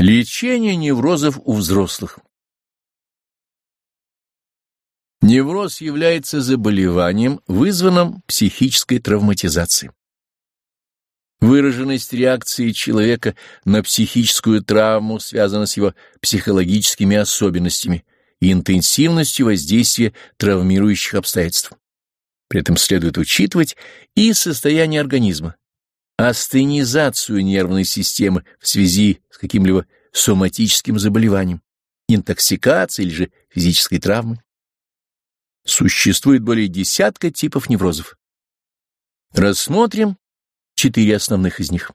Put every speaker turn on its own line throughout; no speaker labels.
Лечение неврозов у взрослых Невроз является заболеванием, вызванным психической травматизацией. Выраженность реакции человека на психическую травму связана с его психологическими особенностями и интенсивностью воздействия травмирующих обстоятельств. При этом следует учитывать и состояние организма, астенизацию нервной системы в связи с каким-либо соматическим заболеванием, интоксикацией или же физической травмой. Существует более десятка типов неврозов. Рассмотрим четыре основных из них.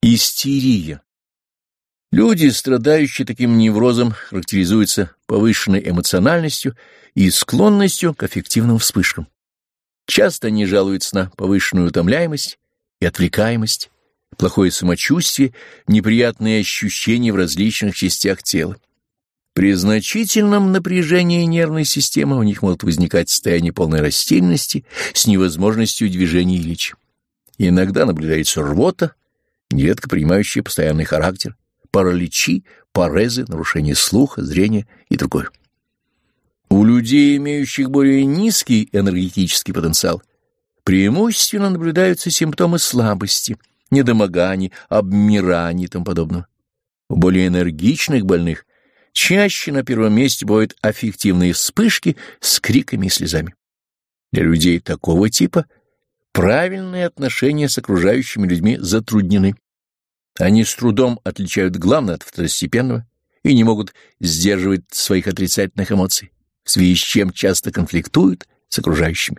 Истерия. Люди, страдающие таким неврозом, характеризуются повышенной эмоциональностью и склонностью к аффективным вспышкам. Часто они жалуются на повышенную утомляемость и отвлекаемость, плохое самочувствие, неприятные ощущения в различных частях тела. При значительном напряжении нервной системы у них может возникать состояние полной растерянности с невозможностью движения и речи. Иногда наблюдается рвота, нередко принимающая постоянный характер, параличи, парезы, нарушение слуха, зрения и другое. У людей, имеющих более низкий энергетический потенциал, преимущественно наблюдаются симптомы слабости, недомоганий, обмираний и тому подобного. У более энергичных больных чаще на первом месте бывают аффективные вспышки с криками и слезами. Для людей такого типа правильные отношения с окружающими людьми затруднены. Они с трудом отличают главное от второстепенного и не могут сдерживать своих отрицательных эмоций в связи с чем часто конфликтуют с окружающими.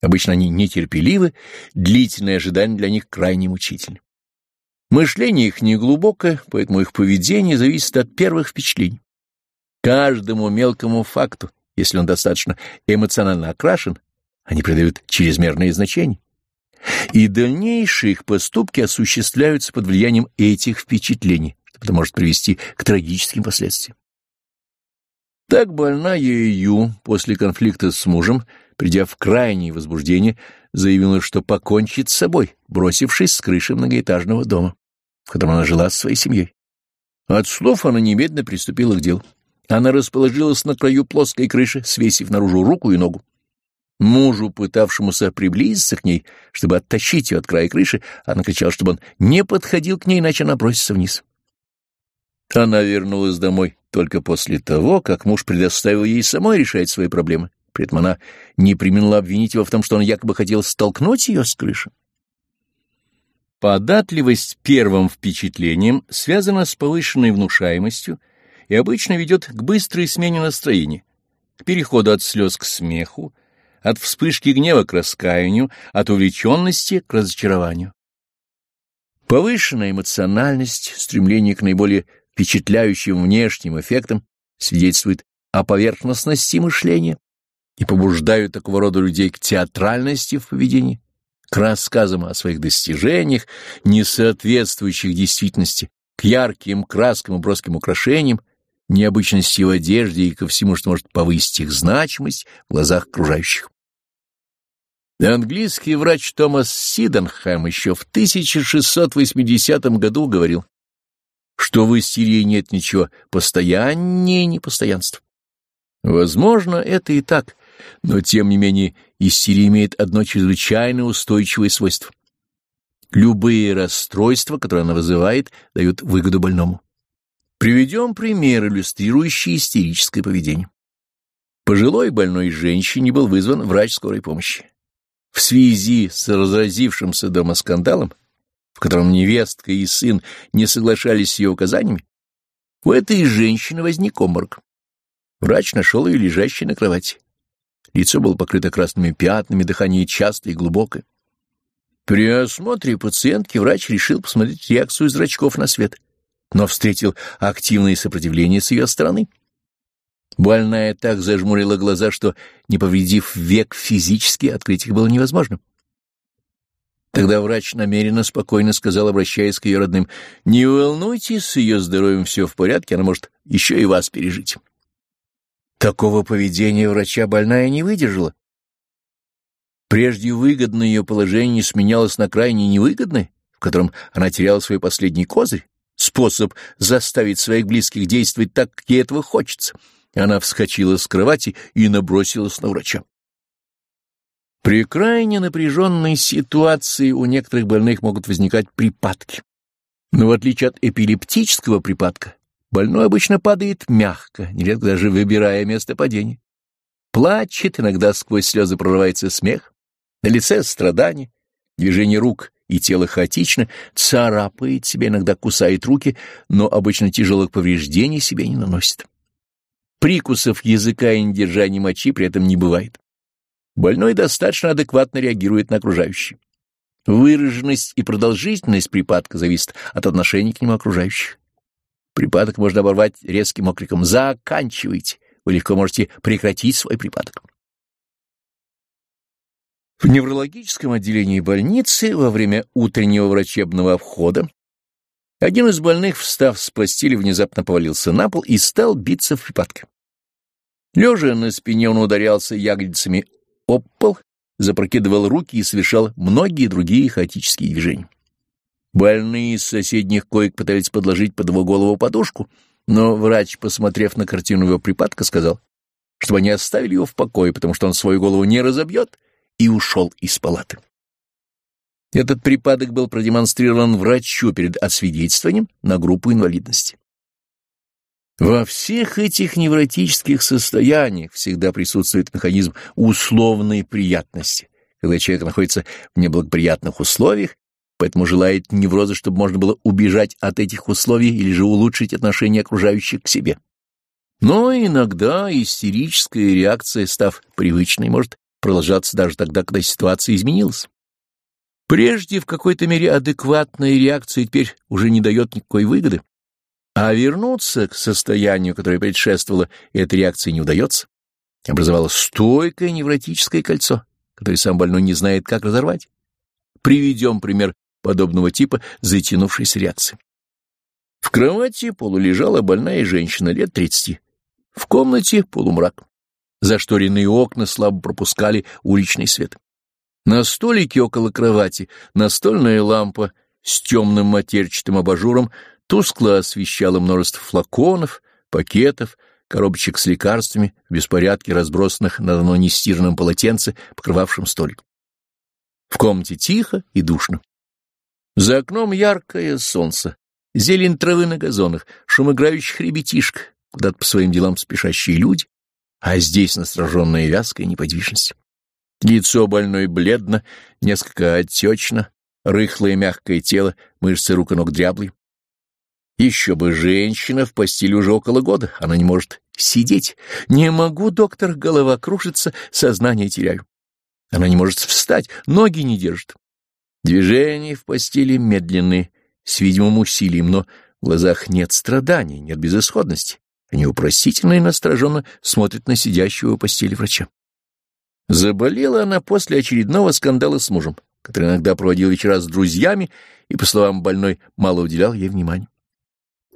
Обычно они нетерпеливы, длительное ожидание для них крайне мучительно. Мышление их неглубокое, поэтому их поведение зависит от первых впечатлений. Каждому мелкому факту, если он достаточно эмоционально окрашен, они придают чрезмерное значение. И дальнейшие их поступки осуществляются под влиянием этих впечатлений, что это может привести к трагическим последствиям. Так больная Ю после конфликта с мужем, придя в крайнее возбуждение, заявила, что покончит с собой, бросившись с крыши многоэтажного дома, в котором она жила со своей семьей. От слов она немедленно приступила к делу. Она расположилась на краю плоской крыши, свесив наружу руку и ногу. Мужу, пытавшемуся приблизиться к ней, чтобы оттащить ее от края крыши, она кричала, чтобы он не подходил к ней, иначе она бросится вниз. Она вернулась домой только после того, как муж предоставил ей самой решать свои проблемы. При этом она не применила обвинить его в том, что он якобы хотел столкнуть ее с крыши. Податливость первым впечатлением связана с повышенной внушаемостью и обычно ведет к быстрой смене настроения, к переходу от слез к смеху, от вспышки гнева к раскаянию, от увлеченности к разочарованию. Повышенная эмоциональность, стремление к наиболее впечатляющим внешним эффектом свидетельствует о поверхностности мышления и побуждают такого рода людей к театральности в поведении, к рассказам о своих достижениях, не соответствующих действительности, к ярким краскам и броским украшениям, необычности в одежде и ко всему, что может повысить их значимость в глазах окружающих. Английский врач Томас Сиденхэм еще в 1680 году говорил, что в истерии нет ничего постояннее непостоянства. Возможно, это и так, но тем не менее истерия имеет одно чрезвычайно устойчивое свойство. Любые расстройства, которые она вызывает, дают выгоду больному. Приведем пример, иллюстрирующий истерическое поведение. Пожилой больной женщине был вызван врач скорой помощи. В связи с разразившимся дома скандалом в котором невестка и сын не соглашались с ее указаниями, у этой женщины возник обморок. Врач нашел ее лежащей на кровати. Лицо было покрыто красными пятнами, дыхание частое и глубокое. При осмотре пациентки врач решил посмотреть реакцию зрачков на свет, но встретил активное сопротивление с ее стороны. Больная так зажмурила глаза, что, не повредив век физически, открыть их было невозможно. Тогда врач намеренно спокойно сказал, обращаясь к ее родным, «Не волнуйтесь, с ее здоровьем все в порядке, она может еще и вас пережить». Такого поведения врача больная не выдержала. Прежде выгодное ее положение сменялось на крайне невыгодное, в котором она теряла свой последний козырь — способ заставить своих близких действовать так, как ей этого хочется. Она вскочила с кровати и набросилась на врача. При крайне напряженной ситуации у некоторых больных могут возникать припадки. Но в отличие от эпилептического припадка, больной обычно падает мягко, нередко даже выбирая место падения. Плачет, иногда сквозь слезы прорывается смех, на лице страдание, движение рук и тело хаотично, царапает себя, иногда кусает руки, но обычно тяжелых повреждений себе не наносит. Прикусов языка и недержания мочи при этом не бывает. Больной достаточно адекватно реагирует на окружающих. Выраженность и продолжительность припадка зависит от отношения к нему окружающих. Припадок можно оборвать резким окриком «Заканчивайте!» Вы легко можете прекратить свой припадок. В неврологическом отделении больницы во время утреннего врачебного обхода один из больных, встав с постели, внезапно повалился на пол и стал биться в припадке. Лежа на спине, он ударялся ягодицами об пол, запрокидывал руки и совершал многие другие хаотические движения. Больные из соседних коек пытались подложить под его голову подушку, но врач, посмотрев на картину его припадка, сказал, чтобы они оставили его в покое, потому что он свою голову не разобьет, и ушел из палаты. Этот припадок был продемонстрирован врачу перед освидетельствованием на группу инвалидности. Во всех этих невротических состояниях всегда присутствует механизм условной приятности, когда человек находится в неблагоприятных условиях, поэтому желает невроза, чтобы можно было убежать от этих условий или же улучшить отношение окружающих к себе. Но иногда истерическая реакция, став привычной, может продолжаться даже тогда, когда ситуация изменилась. Прежде в какой-то мере адекватная реакция теперь уже не дает никакой выгоды, а вернуться к состоянию, которое предшествовало этой реакции, не удается. Образовалось стойкое невротическое кольцо, которое сам больной не знает, как разорвать. Приведем пример подобного типа затянувшейся реакции. В кровати полулежала больная женщина лет тридцати. В комнате полумрак. Зашторенные окна слабо пропускали уличный свет. На столике около кровати настольная лампа с темным матерчатым абажуром тускло освещала множество флаконов, пакетов, коробочек с лекарствами в беспорядке разбросанных на давно нестиранном полотенце, покрывавшем столик. В комнате тихо и душно. За окном яркое солнце, зелень травы на газонах, шум играющих ребятишек, куда-то по своим делам спешащие люди, а здесь настороженная вязкая неподвижность. Лицо больной бледно, несколько отечно, рыхлое мягкое тело, мышцы рук и ног дряблые. Еще бы женщина в постели уже около года, она не может сидеть. Не могу, доктор, голова кружится, сознание теряю. Она не может встать, ноги не держит. Движения в постели медленные, с видимым усилием, но в глазах нет страданий, нет безысходности. Они упросительно и настороженно смотрят на сидящего у постели врача. Заболела она после очередного скандала с мужем, который иногда проводил вечера с друзьями и, по словам больной, мало уделял ей внимания.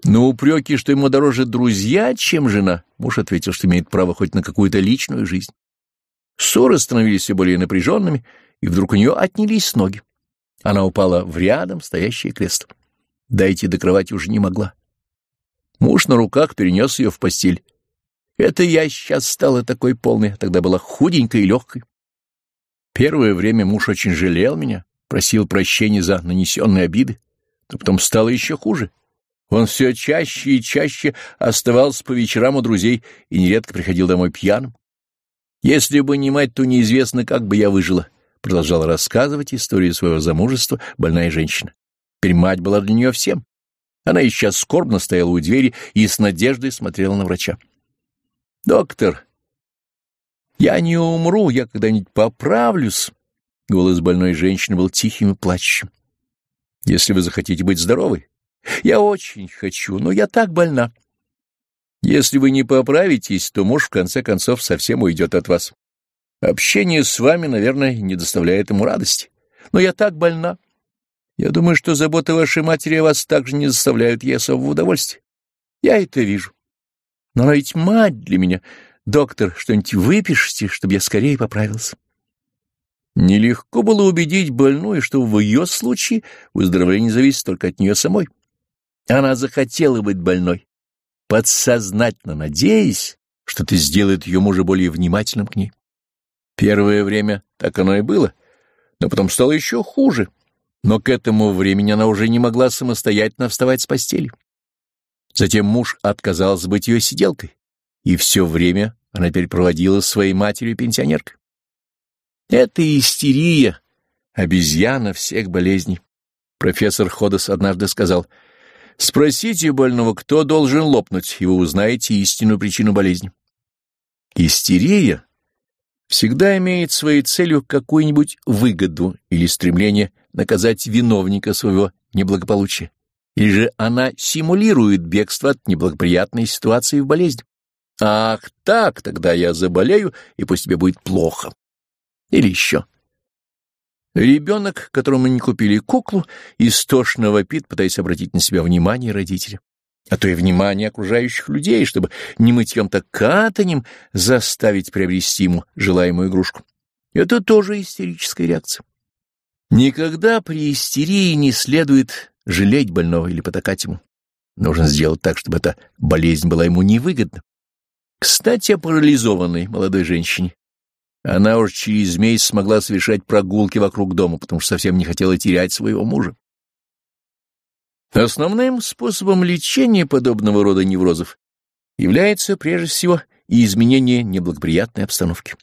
На упреки, что ему дороже друзья, чем жена, муж ответил, что имеет право хоть на какую-то личную жизнь. Ссоры становились все более напряженными, и вдруг у нее отнялись ноги. Она упала в рядом стоящее кресло. Дойти до кровати уже не могла. Муж на руках перенес ее в постель. Это я сейчас стала такой полной, тогда была худенькой и легкой. Первое время муж очень жалел меня, просил прощения за нанесенные обиды, но потом стало еще хуже. Он все чаще и чаще оставался по вечерам у друзей и нередко приходил домой пьяным. Если бы не мать, то неизвестно, как бы я выжила, продолжала рассказывать историю своего замужества больная женщина. Теперь мать была для нее всем. Она и сейчас скорбно стояла у двери и с надеждой смотрела на врача. «Доктор, я не умру, я когда-нибудь поправлюсь». Голос больной женщины был тихим и плачущим. «Если вы захотите быть здоровой, я очень хочу, но я так больна. Если вы не поправитесь, то муж в конце концов совсем уйдет от вас. Общение с вами, наверное, не доставляет ему радости. Но я так больна. Я думаю, что заботы вашей матери о вас также не заставляют ей особого удовольствия. Я это вижу. Но она ведь мать для меня. Доктор, что-нибудь выпишите, чтобы я скорее поправился. Нелегко было убедить больную, что в ее случае выздоровление зависит только от нее самой. Она захотела быть больной, подсознательно надеясь, что это сделает ее мужа более внимательным к ней. Первое время так оно и было, но потом стало еще хуже. Но к этому времени она уже не могла самостоятельно вставать с постели. Затем муж отказался быть ее сиделкой, и все время она теперь проводила с своей матерью-пенсионеркой. Это истерия, обезьяна всех болезней. Профессор Ходос однажды сказал, «Спросите больного, кто должен лопнуть, и вы узнаете истинную причину болезни». Истерия всегда имеет своей целью какую-нибудь выгоду или стремление наказать виновника своего неблагополучия, или же она симулирует бегство от неблагоприятной ситуации в болезни. Ах так, тогда я заболею, и пусть тебе будет плохо. Или еще. Ребенок, которому не купили куклу, истошно вопит, пытаясь обратить на себя внимание родителя. А то и внимание окружающих людей, чтобы не мытьем-то катанем заставить приобрести ему желаемую игрушку. Это тоже истерическая реакция. Никогда при истерии не следует жалеть больного или потакать ему. Нужно сделать так, чтобы эта болезнь была ему невыгодна. Кстати, о парализованной молодой женщине. Она уж через месяц смогла совершать прогулки вокруг дома, потому что совсем не хотела терять своего мужа. Основным способом лечения подобного рода неврозов является прежде всего и изменение неблагоприятной обстановки.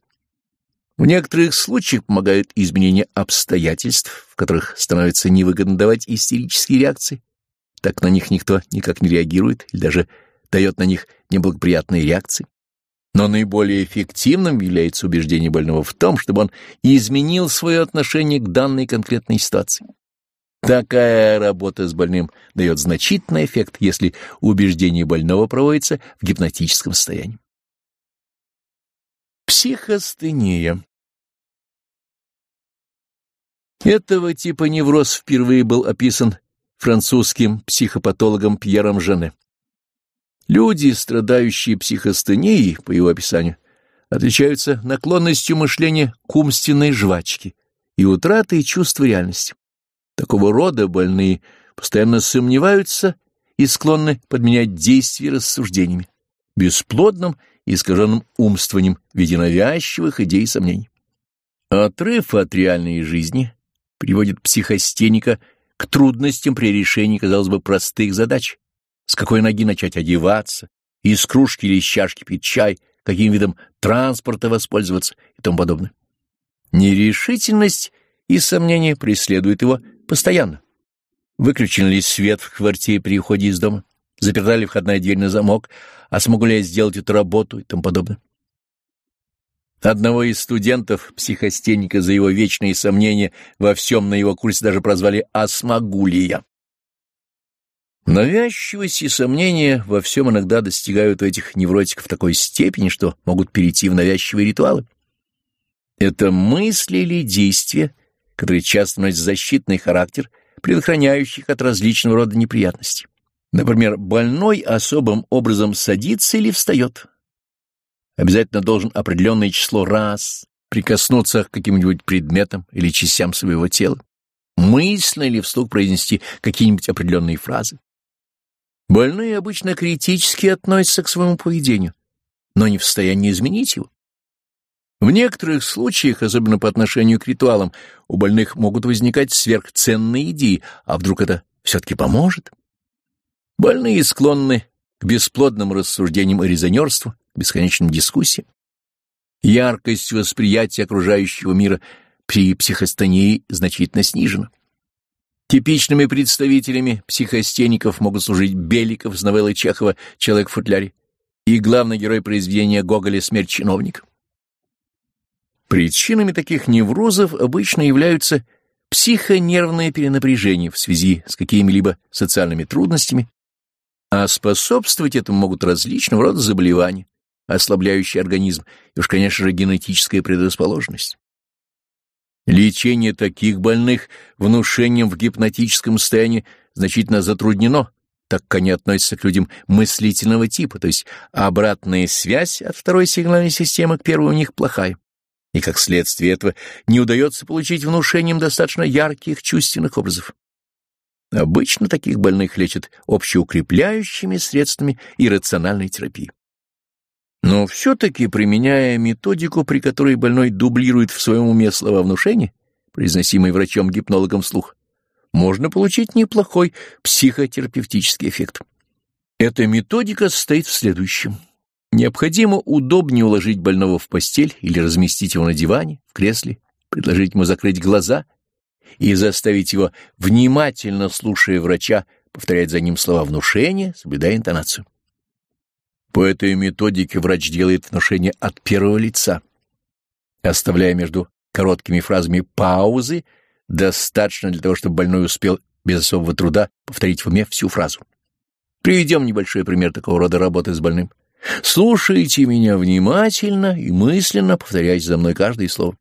В некоторых случаях помогают изменения обстоятельств, в которых становится невыгодно давать истерические реакции, так на них никто никак не реагирует или даже дает на них неблагоприятные реакции. Но наиболее эффективным является убеждение больного в том, чтобы он изменил свое отношение к данной конкретной ситуации. Такая работа с больным дает значительный эффект, если убеждение больного проводится в гипнотическом состоянии. Психостения Этого типа невроз впервые был описан французским психопатологом Пьером Жене. Люди, страдающие психостенией, по его описанию, отличаются наклонностью мышления к умственной жвачке и утратой чувства реальности. Такого рода больные постоянно сомневаются и склонны подменять действия рассуждениями, бесплодным и искаженным умствованием в виде навязчивых идей и сомнений. Отрыв от реальной жизни приводит психостеника к трудностям при решении, казалось бы, простых задач, с какой ноги начать одеваться, из кружки или из чашки пить чай, каким видом транспорта воспользоваться и тому подобное. Нерешительность и сомнения преследуют его постоянно. Выключен ли свет в квартире при уходе из дома? Заперта ли входная дверь на замок? А смогу ли я сделать эту работу и тому подобное? Одного из студентов, психостенника, за его вечные сомнения во всем на его курсе даже прозвали «А смогу ли я?». Навязчивость и сомнения во всем иногда достигают у этих невротиков такой степени, что могут перейти в навязчивые ритуалы. Это мысли или действия, которые часто носят защитный характер, предохраняющих от различного рода неприятностей. Например, больной особым образом садится или встает. Обязательно должен определенное число раз прикоснуться к каким-нибудь предметам или частям своего тела, мысленно или вслух произнести какие-нибудь определенные фразы. Больные обычно критически относятся к своему поведению, но не в состоянии изменить его. В некоторых случаях, особенно по отношению к ритуалам, у больных могут возникать сверхценные идеи, а вдруг это все-таки поможет? Больные склонны к бесплодным рассуждениям и резонерству, к бесконечным дискуссиям. Яркость восприятия окружающего мира при психостонии значительно снижена. Типичными представителями психостеников могут служить Беликов с новеллой Чехова «Человек в футляре» и главный герой произведения Гоголя «Смерть чиновника». Причинами таких неврозов обычно являются психонервное перенапряжение в связи с какими-либо социальными трудностями, а способствовать этому могут различного рода заболевания, ослабляющие организм и уж, конечно же, генетическая предрасположенность. Лечение таких больных внушением в гипнотическом состоянии значительно затруднено, так как они относятся к людям мыслительного типа, то есть обратная связь от второй сигнальной системы к первой у них плохая. И как следствие этого не удается получить внушением достаточно ярких чувственных образов. Обычно таких больных лечат общеукрепляющими средствами и рациональной терапией. Но все-таки, применяя методику, при которой больной дублирует в своем уме слова внушения, произносимые врачом-гипнологом вслух, можно получить неплохой психотерапевтический эффект. Эта методика состоит в следующем. Необходимо удобнее уложить больного в постель или разместить его на диване, в кресле, предложить ему закрыть глаза и заставить его, внимательно слушая врача, повторять за ним слова внушения, соблюдая интонацию. По этой методике врач делает внушение от первого лица, оставляя между короткими фразами паузы, достаточно для того, чтобы больной успел без особого труда повторить в уме всю фразу. Приведем небольшой пример такого рода работы с больным. Слушайте меня внимательно и мысленно повторяйте за мной каждое слово.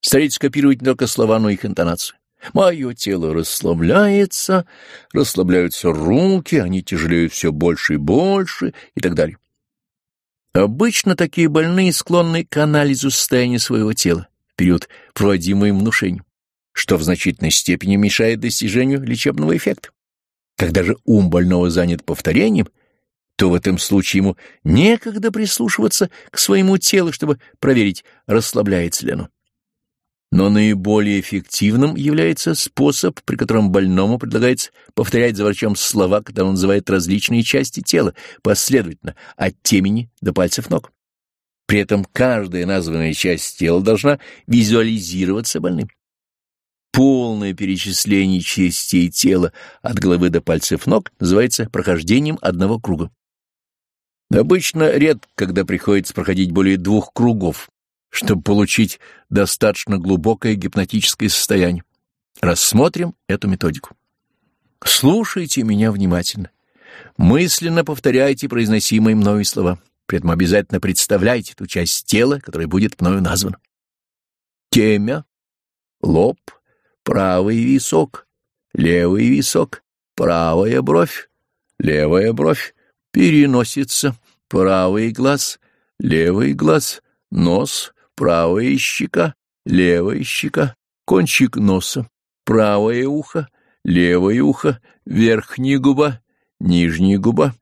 Старайтесь копировать не только слова, но и их интонацию. Мое тело расслабляется, расслабляются руки, они тяжелеют все больше и больше и так далее. Обычно такие больные склонны к анализу состояния своего тела в период, проводимый внушением, что в значительной степени мешает достижению лечебного эффекта. Когда же ум больного занят повторением, то в этом случае ему некогда прислушиваться к своему телу, чтобы проверить, расслабляется ли оно. Но наиболее эффективным является способ, при котором больному предлагается повторять за врачом слова, когда он называет различные части тела, последовательно, от темени до пальцев ног. При этом каждая названная часть тела должна визуализироваться больным. Полное перечисление частей тела от головы до пальцев ног называется прохождением одного круга. Обычно редко, когда приходится проходить более двух кругов, чтобы получить достаточно глубокое гипнотическое состояние. Рассмотрим эту методику. Слушайте меня внимательно. Мысленно повторяйте произносимые мною слова. При этом обязательно представляйте ту часть тела, которая будет мною названа. Темя, лоб, правый висок, левый висок, правая бровь, левая бровь, переносится, правый глаз, левый глаз, нос, правая щека, левая щека, кончик носа, правое ухо, левое ухо, верхняя губа, нижняя губа,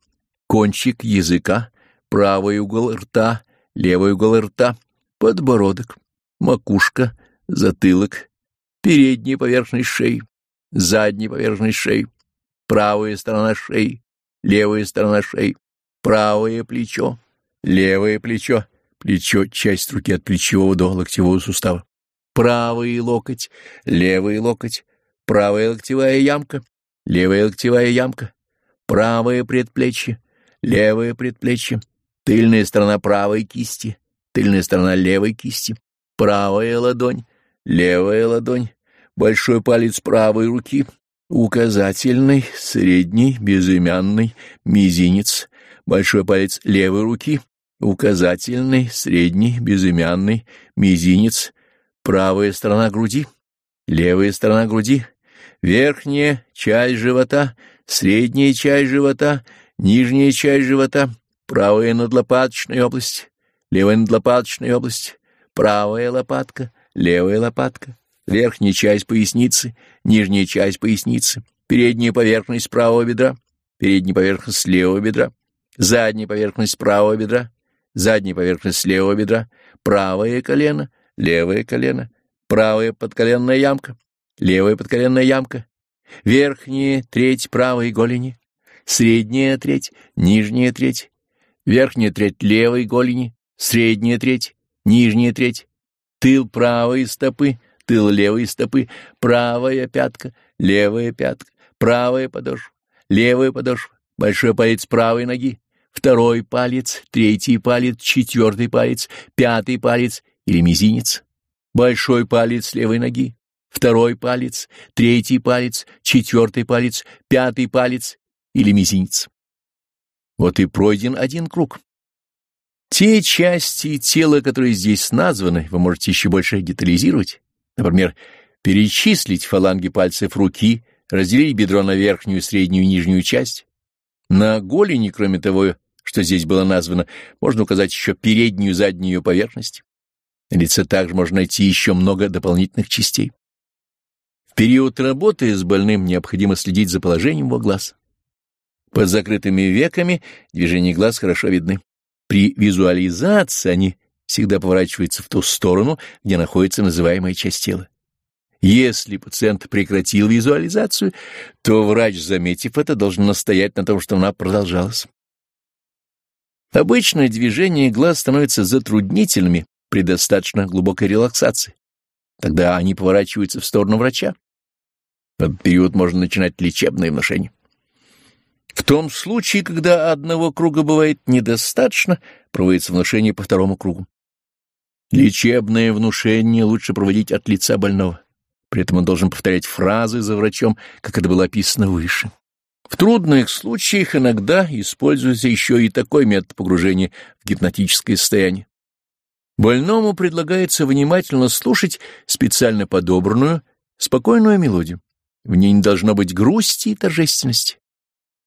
кончик языка, правый угол рта, левый угол рта, подбородок, макушка, затылок, передняя поверхность шеи, задняя поверхность шеи, правая сторона шеи, левая сторона шеи, правое плечо, левое плечо, плечо — часть руки от плечевого до локтевого сустава, правый локоть, левый локоть, правая локтевая ямка, левая локтевая ямка, правое предплечье, левое предплечье, тыльная сторона правой кисти, тыльная сторона левой кисти, правая ладонь, левая ладонь, большой палец правой руки, указательный, средний, безымянный, мизинец, большой палец левой руки, указательный, средний, безымянный, мизинец, правая сторона груди, левая сторона груди, верхняя часть живота, средняя часть живота, нижняя часть живота, правая надлопаточная область, левая надлопаточная область, правая лопатка, левая лопатка, верхняя часть поясницы, нижняя часть поясницы, передняя поверхность правого бедра, передняя поверхность левого бедра, задняя поверхность правого бедра, задняя поверхность левого бедра, правое колено, левое колено, правая подколенная ямка, левая подколенная ямка, верхняя треть правой голени, средняя треть, нижняя треть, верхняя треть левой голени, средняя треть, нижняя треть, тыл правой стопы, тыл левой стопы, правая пятка, левая пятка, правая подошва, левая подошва, большой палец правой ноги, второй палец, третий палец, четвертый палец, пятый палец или мизинец, большой палец левой ноги, второй палец, третий палец, четвертый палец, пятый палец или мизинец. Вот и пройден один круг. Те части тела, которые здесь названы, вы можете еще больше детализировать. Например, перечислить фаланги пальцев руки, разделить бедро на верхнюю, среднюю и нижнюю часть. На голени, кроме того, что здесь было названо, можно указать еще переднюю и заднюю ее поверхность. На лице также можно найти еще много дополнительных частей. период работы с больным необходимо следить за положением его глаз. Под закрытыми веками движения глаз хорошо видны. При визуализации они всегда поворачиваются в ту сторону, где находится называемая часть тела. Если пациент прекратил визуализацию, то врач, заметив это, должен настоять на том, что она продолжалась. Обычно движения глаз становятся затруднительными при достаточно глубокой релаксации. Тогда они поворачиваются в сторону врача. В этот период можно начинать лечебное внушение. В том случае, когда одного круга бывает недостаточно, проводится внушение по второму кругу. Лечебное внушение лучше проводить от лица больного. При этом он должен повторять фразы за врачом, как это было описано выше. В трудных случаях иногда используется еще и такой метод погружения в гипнотическое состояние. Больному предлагается внимательно слушать специально подобранную, спокойную мелодию. В ней не должно быть грусти и торжественности.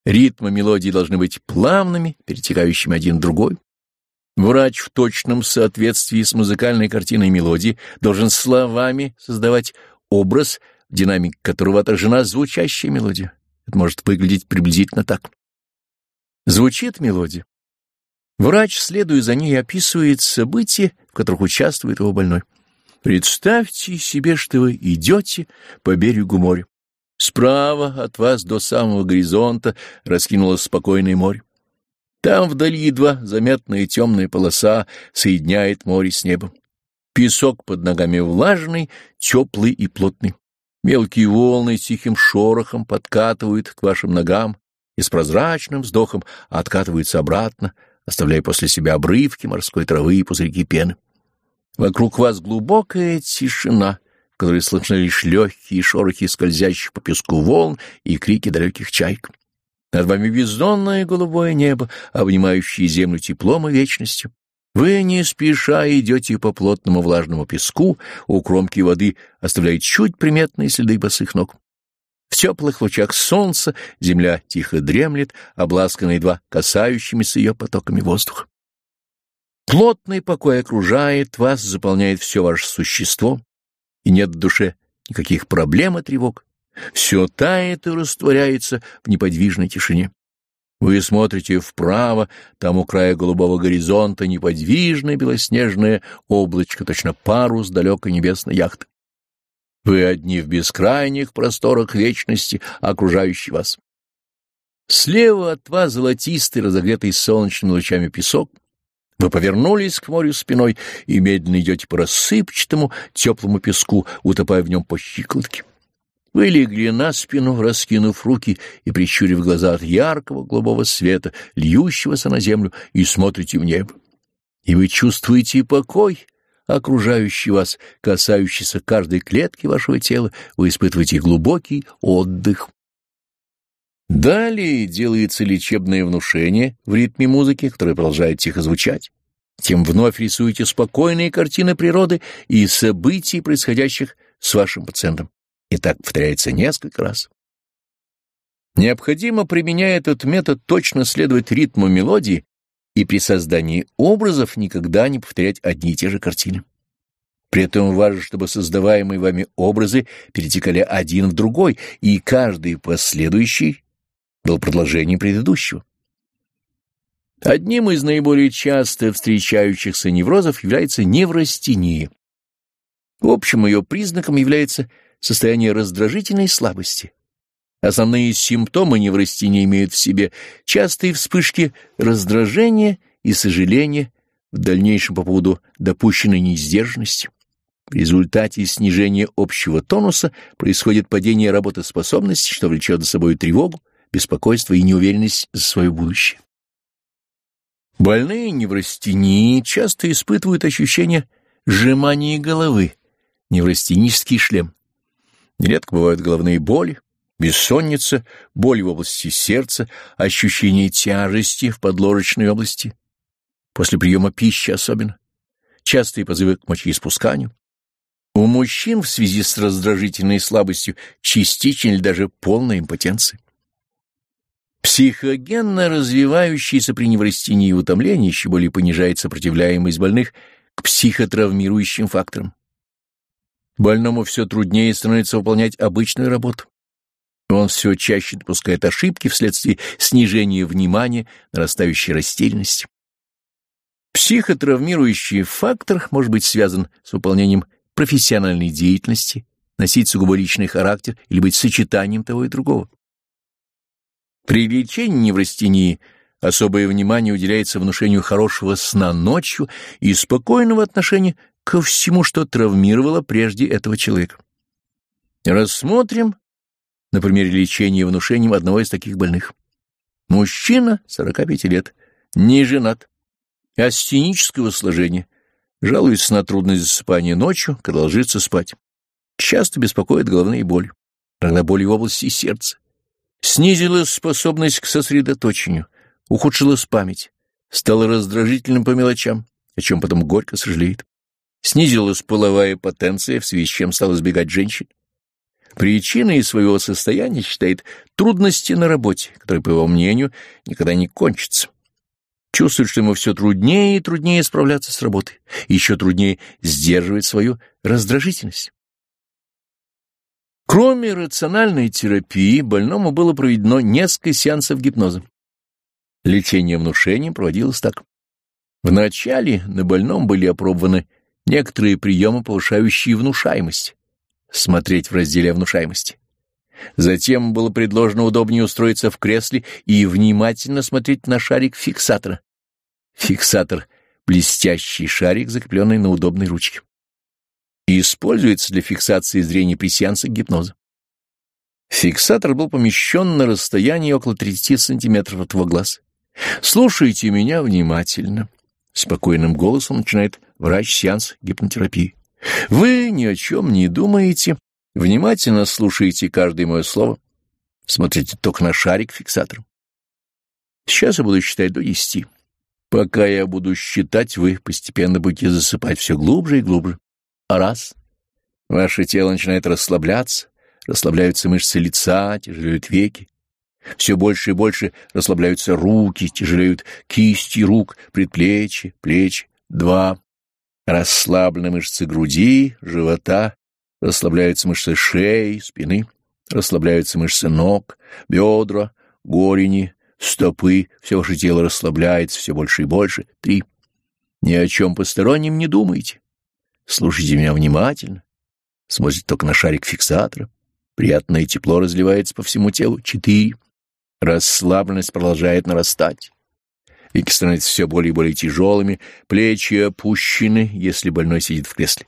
Ритмы мелодии должны быть плавными, перетекающими один в другой. Врач в точном соответствии с музыкальной картиной мелодии должен словами создавать образ, в динамике которого отражена звучащая мелодия. Это может выглядеть приблизительно так. Звучит мелодия. Врач, следуя за ней, описывает события, в которых участвует его больной. Представьте себе, что вы идете по берегу моря. Справа от вас до самого горизонта раскинулось спокойное море. Там вдали едва заметная темная полоса соединяет море с небом. Песок под ногами влажный, теплый и плотный. Мелкие волны тихим шорохом подкатывают к вашим ногам и с прозрачным вздохом откатываются обратно, оставляя после себя обрывки морской травы и пузырьки пены. Вокруг вас глубокая тишина, в которой слышны лишь легкие шорохи скользящих по песку волн и крики далеких чаек. Над вами бездонное голубое небо, обнимающее землю теплом и вечностью. Вы не спеша идете по плотному влажному песку, у кромки воды оставляя чуть приметные следы босых ног. В теплых лучах солнца земля тихо дремлет, обласканная едва касающимися ее потоками воздуха. Плотный покой окружает вас, заполняет все ваше существо, и нет в душе никаких проблем и тревог. Все тает и растворяется в неподвижной тишине. Вы смотрите вправо, там у края голубого горизонта неподвижное белоснежное облачко, точно парус далекой небесной яхты. Вы одни в бескрайних просторах вечности, окружающей вас. Слева от вас золотистый, разогретый солнечными лучами песок. Вы повернулись к морю спиной и медленно идете по рассыпчатому теплому песку, утопая в нем по щиколотке. Вы легли на спину, раскинув руки и прищурив глаза от яркого голубого света, льющегося на землю, и смотрите в небо. И вы чувствуете покой, окружающий вас, касающийся каждой клетки вашего тела, вы испытываете глубокий отдых. Далее делается лечебное внушение в ритме музыки, которая продолжает тихо звучать. Тем вновь рисуете спокойные картины природы и событий, происходящих с вашим пациентом. И так повторяется несколько раз. Необходимо, применяя этот метод, точно следовать ритму мелодии и при создании образов никогда не повторять одни и те же картины. При этом важно, чтобы создаваемые вами образы перетекали один в другой, и каждый последующий был продолжением предыдущего. Одним из наиболее часто встречающихся неврозов является неврастения. В общем, ее признаком является состояние раздражительной слабости. Основные симптомы неврастения имеют в себе частые вспышки раздражения и сожаления в дальнейшем по поводу допущенной неиздержанности. В результате снижения общего тонуса происходит падение работоспособности, что влечет за собой тревогу, беспокойство и неуверенность за свое будущее. Больные неврастении часто испытывают ощущение сжимания головы, неврастенический шлем. Нередко бывают головные боли, бессонница, боль в области сердца, ощущение тяжести в подложечной области, после приема пищи особенно, частые позывы к мочеиспусканию. У мужчин в связи с раздражительной слабостью частичной или даже полной импотенции. Психогенно развивающийся при неврастении и утомлении еще более понижает сопротивляемость больных к психотравмирующим факторам. Больному все труднее становится выполнять обычную работу. Он все чаще допускает ошибки вследствие снижения внимания, нарастающей растерянности. Психотравмирующий фактор может быть связан с выполнением профессиональной деятельности, носить сугубо личный характер или быть сочетанием того и другого. При лечении неврастении особое внимание уделяется внушению хорошего сна ночью и спокойного отношения ко всему, что травмировало прежде этого человека. Рассмотрим на примере лечения внушением одного из таких больных. Мужчина, 45 лет, не женат, астенического сложения, жалуется на трудность засыпания ночью, когда ложится спать. Часто беспокоит головные боли, иногда боли в области сердца. Снизилась способность к сосредоточению, ухудшилась память, стала раздражительным по мелочам, о чем потом горько сожалеет. Снизилась половая потенция, в связи с чем стал избегать женщин. Причиной своего состояния считает трудности на работе, которые, по его мнению, никогда не кончатся. Чувствует, что ему все труднее и труднее справляться с работой, еще труднее сдерживать свою раздражительность. Кроме рациональной терапии, больному было проведено несколько сеансов гипноза. Лечение внушением проводилось так. Вначале на больном были опробованы некоторые приемы, повышающие внушаемость. Смотреть в разделе внушаемости. Затем было предложено удобнее устроиться в кресле и внимательно смотреть на шарик фиксатора. Фиксатор — блестящий шарик, закрепленный на удобной ручке. И используется для фиксации зрения при сеансах гипноза. Фиксатор был помещен на расстоянии около 30 сантиметров от его глаз. «Слушайте меня внимательно», — спокойным голосом начинает врач сеанс гипнотерапии. «Вы ни о чем не думаете, внимательно слушаете каждое мое слово, смотрите только на шарик фиксатором. Сейчас я буду считать до десяти. Пока я буду считать, вы постепенно будете засыпать все глубже и глубже. А раз — ваше тело начинает расслабляться, расслабляются мышцы лица, тяжелеют веки. Все больше и больше расслабляются руки, тяжелеют кисти рук, предплечья, плечи. Два. Расслаблены мышцы груди, живота, расслабляются мышцы шеи, спины, расслабляются мышцы ног, бедра, голени, стопы, все ваше тело расслабляется все больше и больше. Три. Ни о чем постороннем не думайте. Слушайте меня внимательно. Смотрите только на шарик фиксатора. Приятное тепло разливается по всему телу. Четыре. Расслабленность продолжает нарастать. Веки становятся все более и более тяжелыми, плечи опущены, если больной сидит в кресле.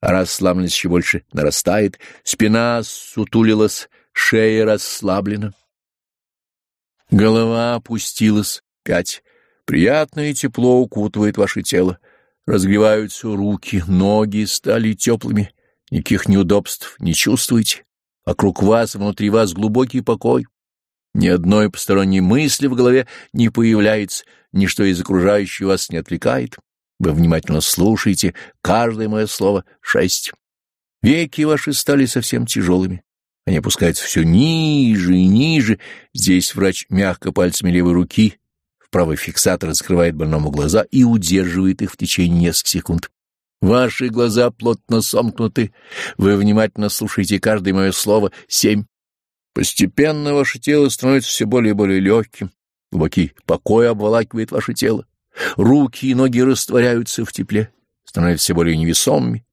Расслабленность еще больше нарастает, спина сутулилась, шея расслаблена. Голова опустилась. Пять. Приятное тепло укутывает ваше тело. Разгреваются руки, ноги стали теплыми. Никаких неудобств не чувствуете. Вокруг вас, внутри вас глубокий покой. Ни одной посторонней мысли в голове не появляется, ничто из окружающего вас не отвлекает. Вы внимательно слушаете каждое мое слово шесть. Веки ваши стали совсем тяжелыми. Они опускаются все ниже и ниже. Здесь врач мягко пальцами левой руки в правый фиксатор раскрывает больному глаза и удерживает их в течение нескольких секунд. Ваши глаза плотно сомкнуты. Вы внимательно слушаете каждое мое слово. Семь. Постепенно ваше тело становится все более и более легким. Глубокий покой обволакивает ваше тело. Руки и ноги растворяются в тепле, становятся все более невесомыми.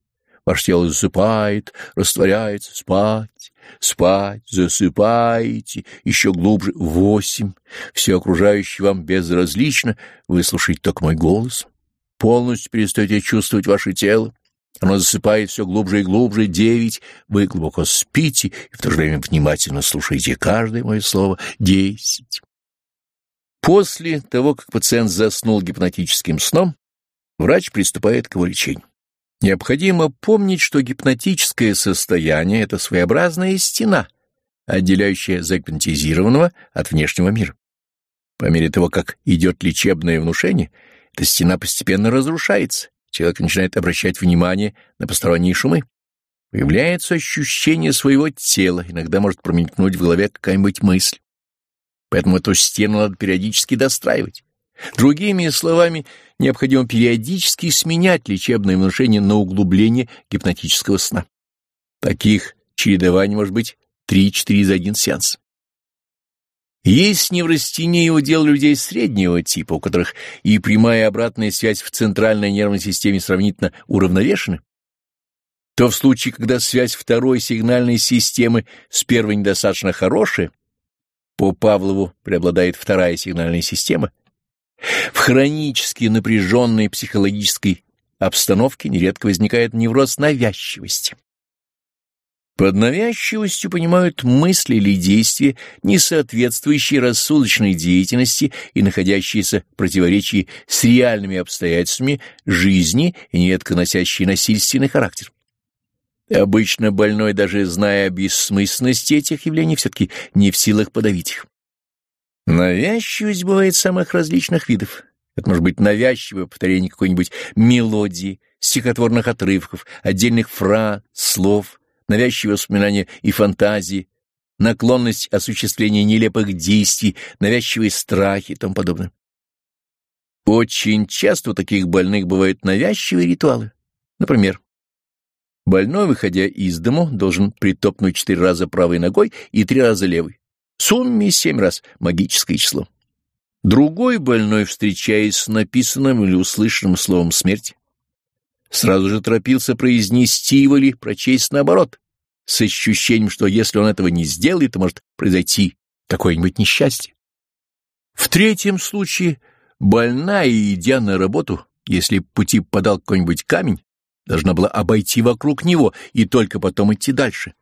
Ваше тело засыпает, растворяется. Спать, спать, засыпайте. Еще глубже. Восемь. Все окружающее вам безразлично. Вы только мой голос. Полностью перестаете чувствовать ваше тело. Оно засыпает все глубже и глубже. Девять. Вы глубоко спите и в то же время внимательно слушаете каждое мое слово. Десять. После того, как пациент заснул гипнотическим сном, врач приступает к его лечению. Необходимо помнить, что гипнотическое состояние — это своеобразная стена, отделяющая загипнотизированного от внешнего мира. По мере того, как идет лечебное внушение, эта стена постепенно разрушается, человек начинает обращать внимание на посторонние шумы. Появляется ощущение своего тела, иногда может промелькнуть в голове какая-нибудь мысль. Поэтому эту стену надо периодически достраивать. Другими словами, необходимо периодически сменять лечебное внушение на углубление гипнотического сна. Таких чередований может быть 3-4 за один сеанс. Есть неврастения удел людей среднего типа, у которых и прямая и обратная связь в центральной нервной системе сравнительно уравновешены, то в случае, когда связь второй сигнальной системы с первой недостаточно хорошая, по Павлову преобладает вторая сигнальная система, в хронически напряженной психологической обстановке нередко возникает невроз навязчивости. Под навязчивостью понимают мысли или действия, не соответствующие рассудочной деятельности и находящиеся в противоречии с реальными обстоятельствами жизни и нередко носящие насильственный характер. Обычно больной, даже зная о бессмысленности этих явлений, все-таки не в силах подавить их. Навязчивость бывает самых различных видов. Это может быть навязчивое повторение какой-нибудь мелодии, стихотворных отрывков, отдельных фраз, слов, навязчивые воспоминания и фантазии, наклонность осуществления нелепых действий, навязчивые страхи и тому подобное. Очень часто у таких больных бывают навязчивые ритуалы. Например, больной, выходя из дому, должен притопнуть четыре раза правой ногой и три раза левой. В сумме семь раз магическое число. Другой больной, встречаясь с написанным или услышанным словом смерти, сразу же торопился произнести его или прочесть наоборот, с ощущением, что если он этого не сделает, то может произойти какое-нибудь несчастье. В третьем случае больная, идя на работу, если пути подал какой-нибудь камень, должна была обойти вокруг него и только потом идти дальше.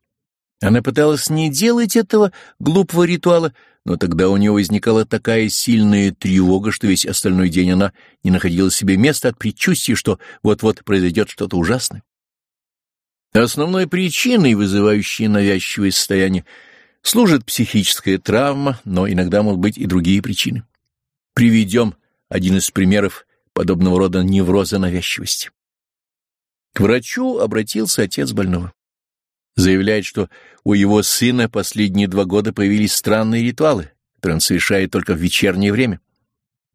Она пыталась не делать этого глупого ритуала, но тогда у нее возникала такая сильная тревога, что весь остальной день она не находила себе места от предчувствия, что вот-вот произойдет что-то ужасное. Основной причиной, вызывающей навязчивое состояние, служит психическая травма, но иногда могут быть и другие причины. Приведем один из примеров подобного рода невроза навязчивости. К врачу обратился отец больного. Заявляет, что у его сына последние два года появились странные ритуалы, которые он совершает только в вечернее время.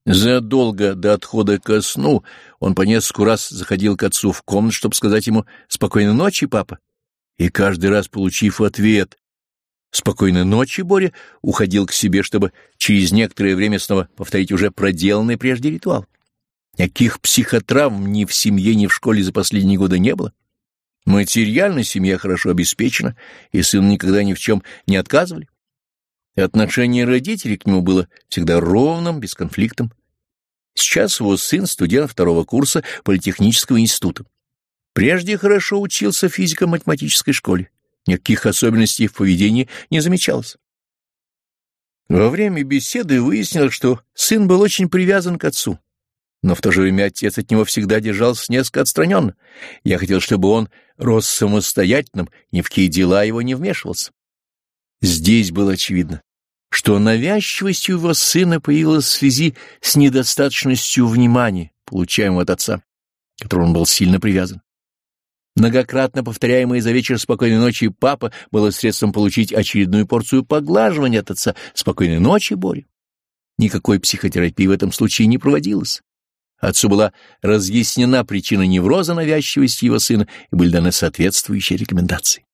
Задолго до отхода ко сну он по нескольку раз заходил к отцу в комнату, чтобы сказать ему «Спокойной ночи, папа». И каждый раз, получив ответ «Спокойной ночи, Боря», уходил к себе, чтобы через некоторое время снова повторить уже проделанный прежде ритуал. Никаких психотравм ни в семье, ни в школе за последние годы не было. Материально семья хорошо обеспечена, и сын никогда ни в чем не отказывали. Отношение родителей к нему было всегда ровным, без конфликтов. Сейчас его сын студент второго курса Политехнического института. Прежде хорошо учился в физико-математической школе. Никаких особенностей в поведении не замечалось. Во время беседы выяснилось, что сын был очень привязан к отцу но в то же время отец от него всегда держался несколько отстраненно. Я хотел, чтобы он рос самостоятельным, ни в какие дела его не вмешивался. Здесь было очевидно, что навязчивость у его сына появилась в связи с недостаточностью внимания, получаемого от отца, к которому он был сильно привязан. Многократно повторяемое за вечер спокойной ночи папа было средством получить очередную порцию поглаживания от отца «Спокойной ночи, Боря». Никакой психотерапии в этом случае не проводилось. Отцу была разъяснена причина невроза навязчивости его сына и были даны соответствующие рекомендации.